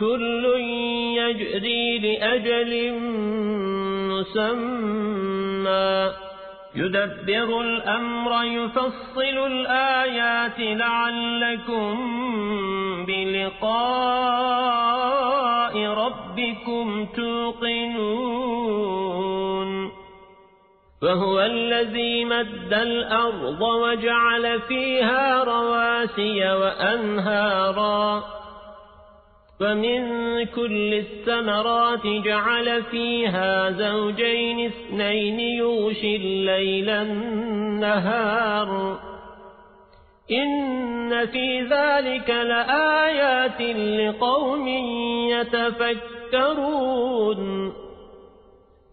كل يجري لأجل مسمى. يدبر الأمر يفصل الآيات لعلكم بلقاء ربكم توقنون. وهو الذي مد الأرض وجعل فيها رواسي وأنهارا. فمن كل الثمرات جعل فيها زوجين اثنين يغشي الليل النهار. إن في ذلك لآيات لقوم يتفكرون.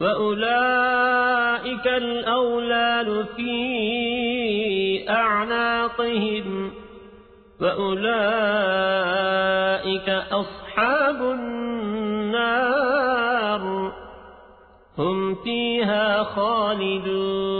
وأولئك الأولال في أعناقهم وأولئك أصحاب النار هم فيها خالدون